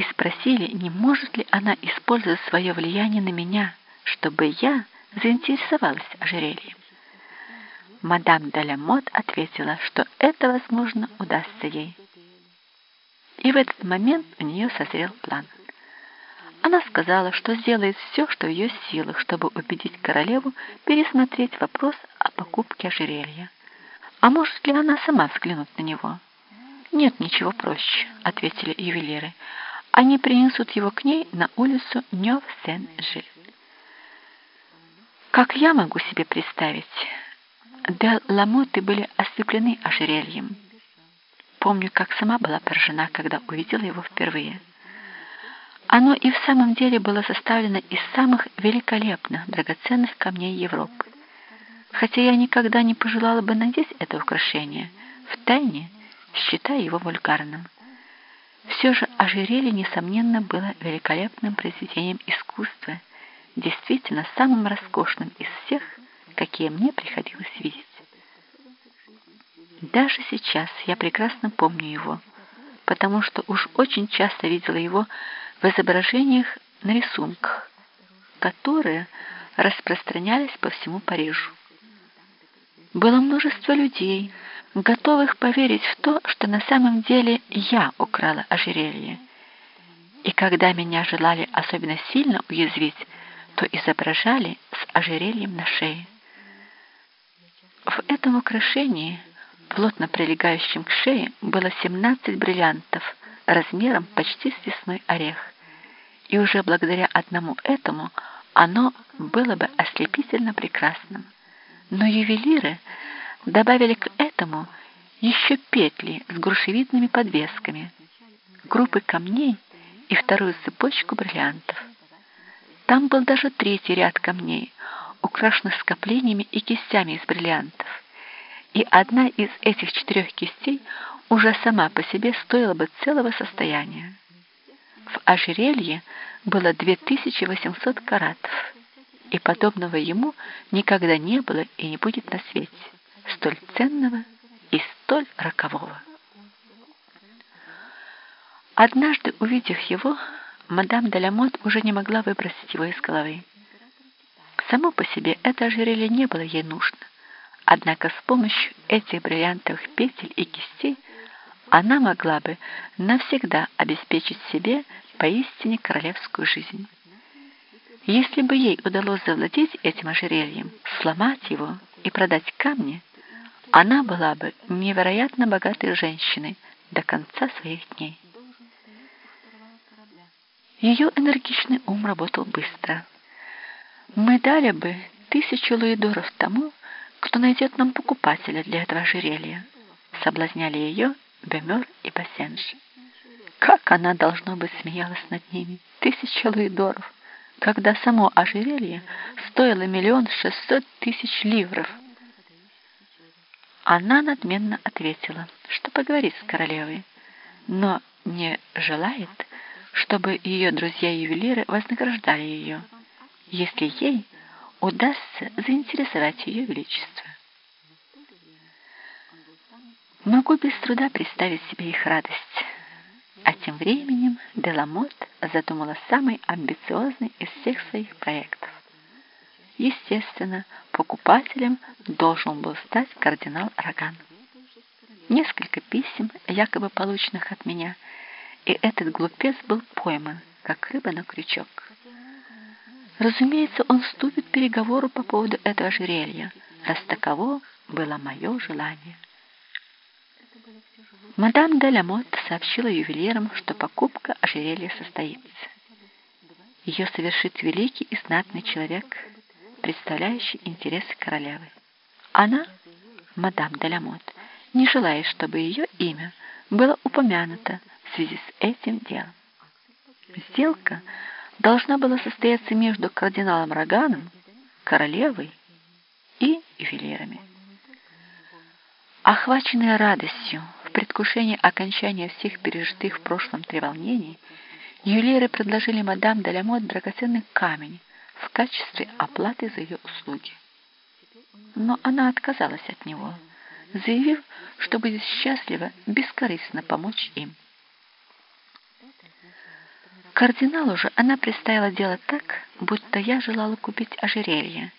и спросили, не может ли она использовать свое влияние на меня, чтобы я заинтересовалась ожерельем. Мадам Далямот ответила, что это, возможно, удастся ей. И в этот момент у нее созрел план. Она сказала, что сделает все, что в ее силах, чтобы убедить королеву пересмотреть вопрос о покупке ожерелья. А может ли она сама взглянуть на него? «Нет ничего проще», — ответили ювелиры. «Они принесут его к ней на улицу Нёв-Сен-Жиль». Как я могу себе представить, Дел Ламоты были ослеплены ожерельем. Помню, как сама была поражена, когда увидела его впервые. Оно и в самом деле было составлено из самых великолепных драгоценных камней Европы. Хотя я никогда не пожелала бы надеть это украшение, в тайне считая его вульгарным. Все же ожерелье, несомненно, было великолепным произведением искусства, действительно самым роскошным из всех, какие мне приходилось видеть. Даже сейчас я прекрасно помню его, потому что уж очень часто видела его в изображениях на рисунках, которые распространялись по всему Парижу. Было множество людей, готовых поверить в то, что на самом деле я украла ожерелье. И когда меня желали особенно сильно уязвить, то изображали с ожерельем на шее. В этом украшении, плотно прилегающем к шее, было 17 бриллиантов размером почти с весной орех. И уже благодаря одному этому оно было бы ослепительно прекрасным. Но ювелиры добавили к этому еще петли с грушевидными подвесками, группы камней и вторую цепочку бриллиантов. Там был даже третий ряд камней, украшенных скоплениями и кистями из бриллиантов. И одна из этих четырех кистей уже сама по себе стоила бы целого состояния. В ожерелье было 2800 каратов, и подобного ему никогда не было и не будет на свете, столь ценного и столь рокового. Однажды, увидев его, мадам Делямот уже не могла выбросить его из головы. Само по себе это ожерелье не было ей нужно, однако с помощью этих бриллиантовых петель и кистей она могла бы навсегда обеспечить себе поистине королевскую жизнь. Если бы ей удалось завладеть этим ожерельем, сломать его и продать камни, она была бы невероятно богатой женщиной до конца своих дней. Ее энергичный ум работал быстро. Мы дали бы тысячу луидоров тому, кто найдет нам покупателя для этого ожерелья. Соблазняли ее Бемер и Бассенж. Как она, должно быть, смеялась над ними. Тысяча луидоров, когда само ожерелье стоило миллион шестьсот тысяч ливров. Она надменно ответила, что поговорит с королевой, но не желает, чтобы ее друзья-ювелиры вознаграждали ее, если ей удастся заинтересовать ее величество. Могу без труда представить себе их радость. А тем временем Деламот задумала самый амбициозный из всех своих проектов. Естественно, покупателем должен был стать кардинал Роган. Несколько писем, якобы полученных от меня – и этот глупец был пойман, как рыба на крючок. Разумеется, он вступит к переговору по поводу этого ожерелья, раз таково было мое желание. Мадам Делямот сообщила ювелирам, что покупка ожерелья состоится. Ее совершит великий и знатный человек, представляющий интересы королевы. Она, мадам Делямот, не желает, чтобы ее имя было упомянуто в связи с этим делом. Сделка должна была состояться между кардиналом Роганом, королевой и ювелирами. Охваченная радостью предвкушении окончания всех пережитых в прошлом треволнений, ювелиры предложили мадам Далямот драгоценный камень в качестве оплаты за ее услуги. Но она отказалась от него, заявив, что будет счастлива бескорыстно помочь им. Кардиналу же она представила дело так, будто я желала купить ожерелье,